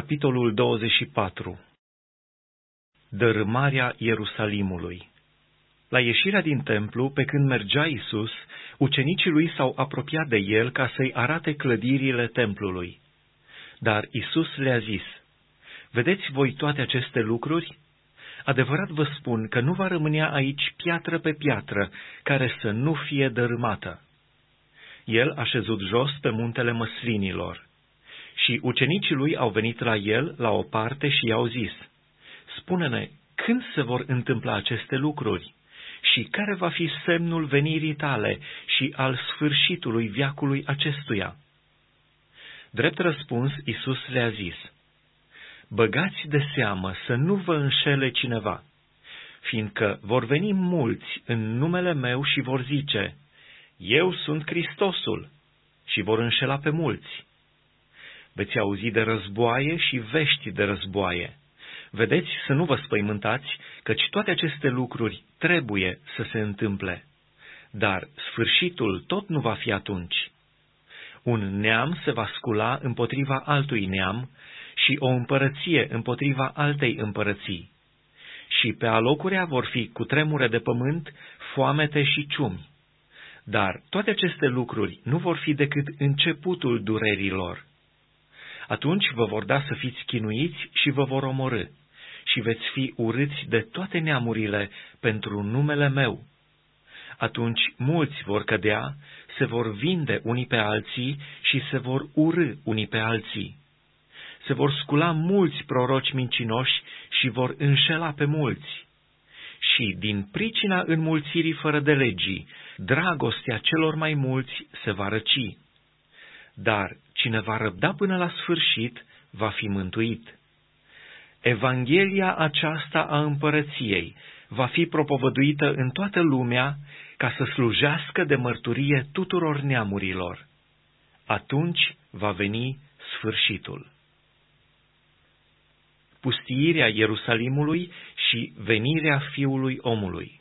Capitolul 24 Dărâmarea Ierusalimului La ieșirea din templu, pe când mergea Isus, ucenicii lui s-au apropiat de el ca să-i arate clădirile templului. Dar Isus le-a zis, Vedeți voi toate aceste lucruri? Adevărat vă spun că nu va rămânea aici piatră pe piatră care să nu fie dărâmată. El a șezut jos pe muntele măslinilor. Și ucenicii lui au venit la el la o parte și i-au zis, Spune-ne, când se vor întâmpla aceste lucruri? Și care va fi semnul venirii tale și al sfârșitului viacului acestuia? Drept răspuns, Isus le-a zis, Băgați de seamă să nu vă înșele cineva, fiindcă vor veni mulți în numele meu și vor zice, Eu sunt Hristosul, și vor înșela pe mulți veți auzi de războaie și vești de războaie. Vedeți să nu vă spăimântați, căci toate aceste lucruri trebuie să se întâmple. Dar sfârșitul tot nu va fi atunci. Un neam se va scula împotriva altui neam și o împărăție împotriva altei împărății. Și pe alocurea vor fi cu tremure de pământ, foamete și ciumi. Dar toate aceste lucruri nu vor fi decât începutul durerilor atunci vă vor da să fiți chinuiți și vă vor omorâ, și veți fi urâți de toate neamurile pentru numele meu. Atunci mulți vor cădea, se vor vinde unii pe alții și se vor urâ unii pe alții. Se vor scula mulți proroci mincinoși și vor înșela pe mulți. Și din pricina înmulțirii fără de legii, dragostea celor mai mulți se va răci. Dar Cine va răbda până la sfârșit, va fi mântuit. Evanghelia aceasta a împărăției va fi propovăduită în toată lumea ca să slujească de mărturie tuturor neamurilor. Atunci va veni sfârșitul. Pustiirea Ierusalimului și venirea Fiului Omului.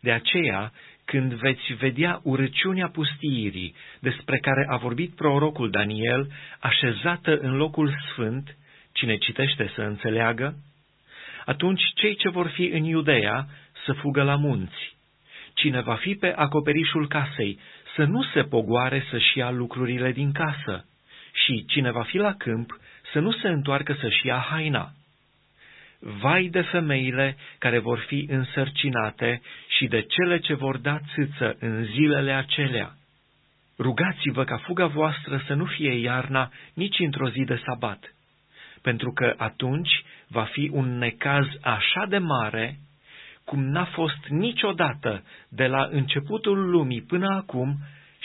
De aceea, când veți vedea urăciunea pustiirii, despre care a vorbit prorocul Daniel, așezată în locul sfânt, cine citește să înțeleagă, atunci cei ce vor fi în Iudeea să fugă la munți. Cine va fi pe acoperișul casei, să nu se pogoare să-și ia lucrurile din casă, și cine va fi la câmp, să nu se întoarcă să-și ia haina vai de femeile care vor fi însărcinate și de cele ce vor da țâță în zilele acelea. Rugați-vă ca fuga voastră să nu fie iarna nici într-o zi de sabat, pentru că atunci va fi un necaz așa de mare, cum n-a fost niciodată de la începutul lumii până acum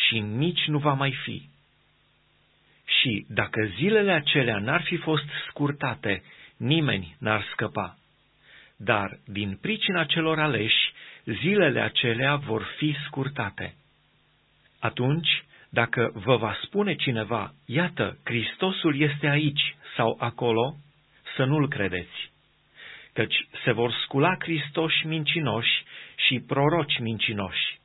și nici nu va mai fi. Și dacă zilele acelea n-ar fi fost scurtate nimeni n-ar scăpa. Dar, din pricina celor aleși, zilele acelea vor fi scurtate. Atunci, dacă vă va spune cineva, iată, Hristosul este aici sau acolo, să nu-l credeți. Căci se vor scula Hristoși mincinoși și proroci mincinoși.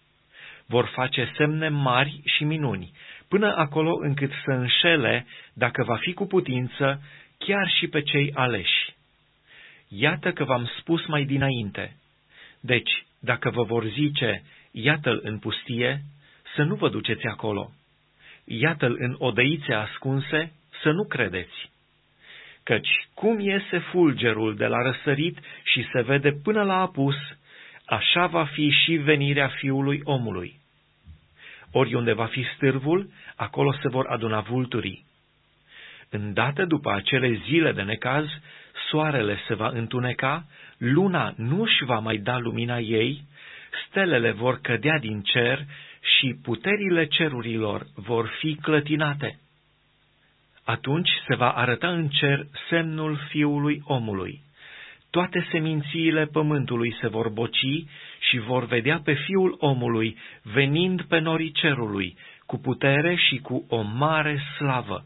Vor face semne mari și minuni, până acolo încât să înșele, dacă va fi cu putință, chiar și pe cei aleși. Iată că v-am spus mai dinainte. Deci, dacă vă vor zice, iată-l în pustie, să nu vă duceți acolo. Iată-l în odăițe ascunse, să nu credeți. Căci cum iese fulgerul de la răsărit și se vede până la apus, așa va fi și venirea fiului omului. Oriunde va fi stârvul, acolo se vor aduna vulturii. Îndată după acele zile de necaz, soarele se va întuneca, luna nu își va mai da lumina ei, stelele vor cădea din cer și puterile cerurilor vor fi clătinate. Atunci se va arăta în cer semnul fiului omului. Toate semințiile pământului se vor boci și vor vedea pe fiul omului venind pe norii cerului, cu putere și cu o mare slavă.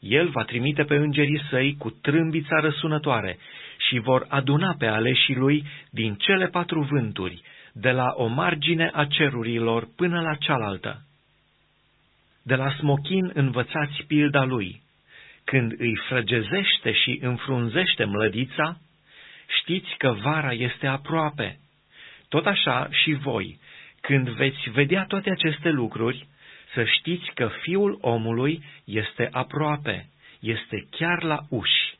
El va trimite pe îngerii săi cu trâmbița răsunătoare și vor aduna pe aleșii lui din cele patru vânturi, de la o margine a cerurilor până la cealaltă. De la smochin învățați pilda lui. când îi frăgezește și înfrunzește mlădița, știți că vara este aproape. Tot așa și voi, când veți vedea toate aceste lucruri, să știți că Fiul omului este aproape, este chiar la uși.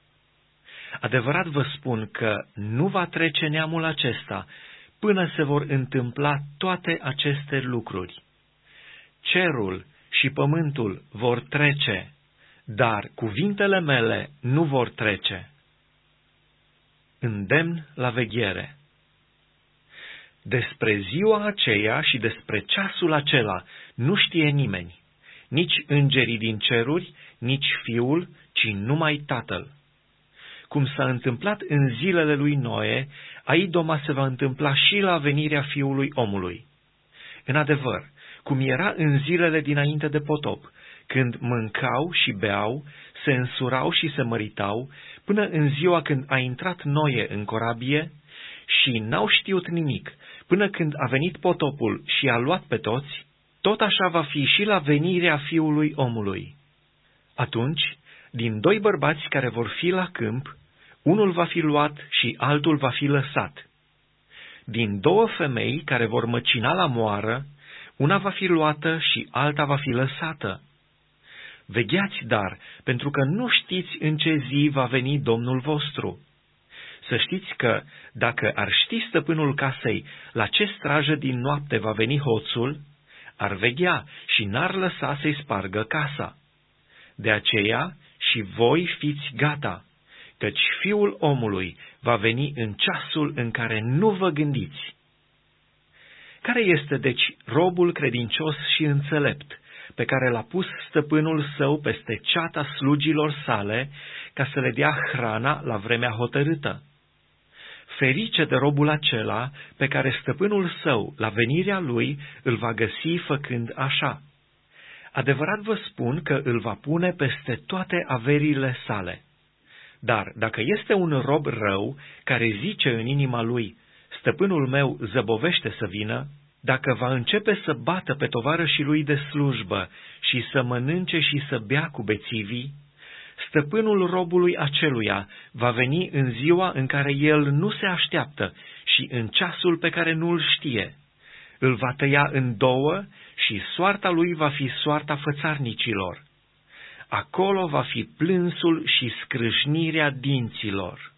Adevărat vă spun că nu va trece neamul acesta până se vor întâmpla toate aceste lucruri. Cerul și pământul vor trece, dar cuvintele mele nu vor trece. Îndemn la veghere Despre ziua aceea și despre ceasul acela nu știe nimeni, nici îngerii din ceruri, nici fiul, ci numai tatăl. Cum s-a întâmplat în zilele lui Noe, aidoma se va întâmpla și la venirea fiului omului. În adevăr, cum era în zilele dinainte de potop, când mâncau și beau, se însurau și se măritau, până în ziua când a intrat Noe în corabie și n-au știut nimic, până când a venit potopul și a luat pe toți, tot așa va fi și la venirea fiului omului. Atunci, din doi bărbați care vor fi la câmp, unul va fi luat și altul va fi lăsat. Din două femei care vor măcina la moară, una va fi luată și alta va fi lăsată. Vegheați, dar, pentru că nu știți în ce zi va veni Domnul vostru. Să știți că, dacă ar ști stăpânul casei la ce strajă din noapte va veni hoțul, ar veghea și n-ar lăsa să-i spargă casa. De aceea și voi fiți gata, căci fiul omului va veni în ceasul în care nu vă gândiți. Care este, deci, robul credincios și înțelept, pe care l-a pus stăpânul său peste ceata slugilor sale, ca să le dea hrana la vremea hotărâtă? Ferice de robul acela pe care stăpânul său, la venirea lui, îl va găsi făcând așa. Adevărat vă spun că îl va pune peste toate averile sale. Dar dacă este un rob rău care zice în inima lui, stăpânul meu zăbovește să vină, dacă va începe să bată pe tovarășii lui de slujbă și să mănânce și să bea cu bețivii, stăpânul robului aceluia va veni în ziua în care el nu se așteaptă și în ceasul pe care nu îl știe. Îl va tăia în două și soarta lui va fi soarta fățarnicilor. Acolo va fi plânsul și scrâșnirea dinților.